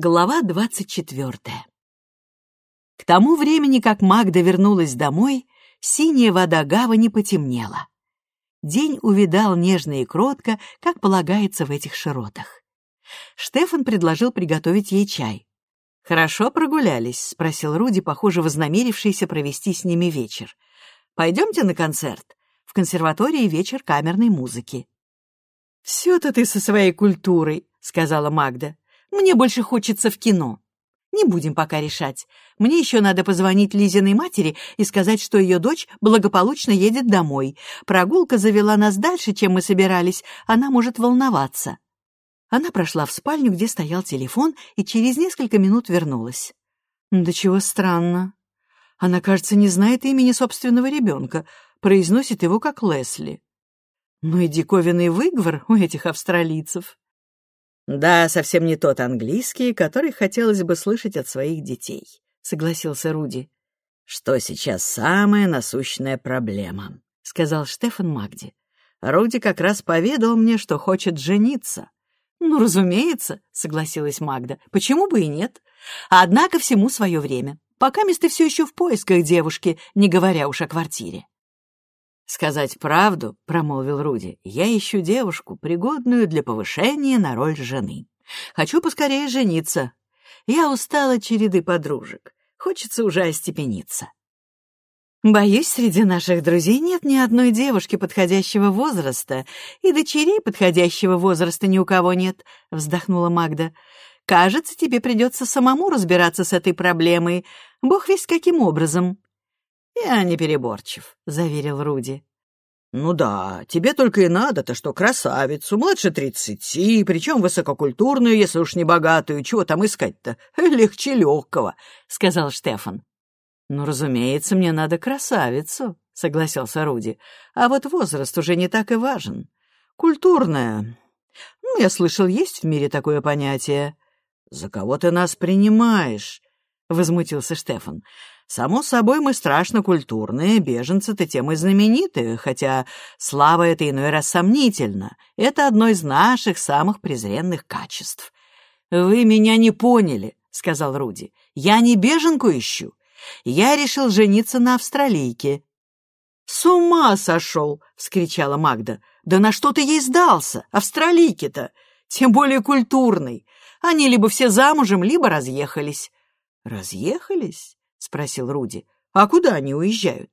Глава двадцать четвертая. К тому времени, как Магда вернулась домой, синяя вода гавани потемнела. День увидал нежно и кротко, как полагается в этих широтах. Штефан предложил приготовить ей чай. «Хорошо прогулялись?» — спросил Руди, похоже, вознамерившийся провести с ними вечер. «Пойдемте на концерт. В консерватории вечер камерной музыки». «Все-то ты со своей культурой», — сказала Магда. «Мне больше хочется в кино. Не будем пока решать. Мне еще надо позвонить Лизиной матери и сказать, что ее дочь благополучно едет домой. Прогулка завела нас дальше, чем мы собирались. Она может волноваться». Она прошла в спальню, где стоял телефон, и через несколько минут вернулась. «Да чего странно. Она, кажется, не знает имени собственного ребенка, произносит его как Лесли. Ну и диковинный выговор у этих австралийцев. Да, совсем не тот английский, который хотелось бы слышать от своих детей, согласился Руди. Что сейчас самая насущная проблема, сказал Штефан Магди. Руди как раз поведал мне, что хочет жениться. Ну, разумеется, согласилась Магда. Почему бы и нет? Однако всему свое время. Пока ты все еще в поисках девушки, не говоря уж о квартире. «Сказать правду», — промолвил Руди, — «я ищу девушку, пригодную для повышения на роль жены. Хочу поскорее жениться. Я устала череды подружек. Хочется уже остепениться». «Боюсь, среди наших друзей нет ни одной девушки подходящего возраста, и дочерей подходящего возраста ни у кого нет», — вздохнула Магда. «Кажется, тебе придется самому разбираться с этой проблемой. Бог весь каким образом». «Я не переборчив», — заверил Руди. «Ну да, тебе только и надо-то, что красавицу, младше тридцати, причем высококультурную, если уж не богатую, чего там искать-то? Легче легкого», — сказал Штефан. «Ну, разумеется, мне надо красавицу», — согласился Руди. «А вот возраст уже не так и важен. Культурная. Ну, я слышал, есть в мире такое понятие. За кого ты нас принимаешь?» — возмутился Штефан. Само собой, мы страшно культурные, беженцы-то тем и знамениты, хотя слава это иной раз сомнительна. Это одно из наших самых презренных качеств. «Вы меня не поняли», — сказал Руди. «Я не беженку ищу. Я решил жениться на австралийке». «С ума сошел!» — вскричала Магда. «Да на что ты ей сдался, австралийке-то? Тем более культурный. Они либо все замужем, либо разъехались». «Разъехались?» — спросил Руди. «А куда они уезжают?»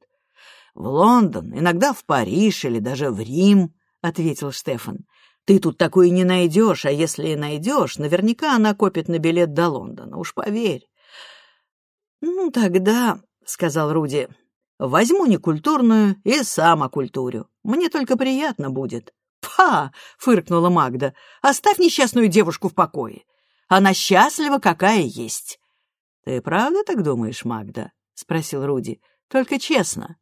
«В Лондон, иногда в Париж или даже в Рим», — ответил Штефан. «Ты тут такую не найдешь, а если и найдешь, наверняка она копит на билет до Лондона, уж поверь». «Ну, тогда», — сказал Руди, — «возьму некультурную и сам окультурю. Мне только приятно будет». «Па!» — фыркнула Магда. «Оставь несчастную девушку в покое. Она счастлива, какая есть. «Ты правда так думаешь, Магда?» — спросил Руди. «Только честно,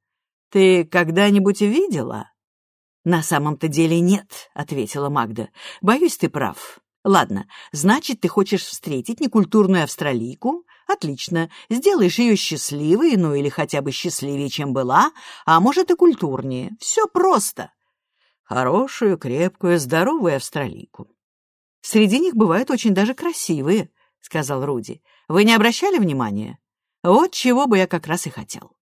ты когда-нибудь видела?» «На самом-то деле нет», — ответила Магда. «Боюсь, ты прав. Ладно, значит, ты хочешь встретить некультурную австралийку? Отлично. Сделаешь ее счастливой, ну или хотя бы счастливее, чем была, а может и культурнее. Все просто. Хорошую, крепкую, здоровую австралийку. Среди них бывают очень даже красивые, — сказал Руди. Вы не обращали внимания? Вот чего бы я как раз и хотел».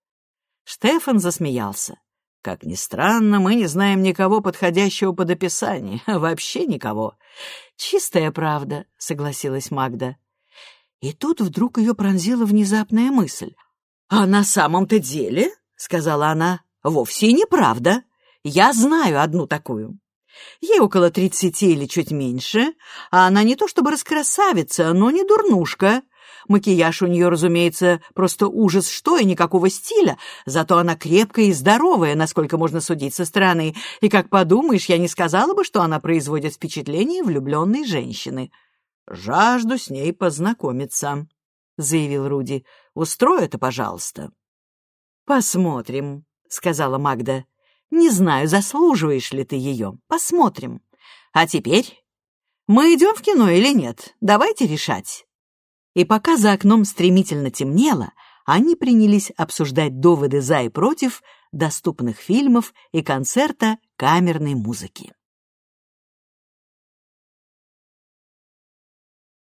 Штефан засмеялся. «Как ни странно, мы не знаем никого подходящего под описание. Вообще никого». «Чистая правда», — согласилась Магда. И тут вдруг ее пронзила внезапная мысль. «А на самом-то деле, — сказала она, — вовсе неправда. Я знаю одну такую. Ей около тридцати или чуть меньше, а она не то чтобы раскрасавица, но не дурнушка. Макияж у нее, разумеется, просто ужас что и никакого стиля, зато она крепкая и здоровая, насколько можно судить со стороны, и, как подумаешь, я не сказала бы, что она производит впечатление влюбленной женщины. «Жажду с ней познакомиться», — заявил Руди. «Устрой это, пожалуйста». «Посмотрим», — сказала Магда. «Не знаю, заслуживаешь ли ты ее. Посмотрим. А теперь мы идем в кино или нет? Давайте решать». И пока за окном стремительно темнело, они принялись обсуждать доводы за и против доступных фильмов и концерта камерной музыки.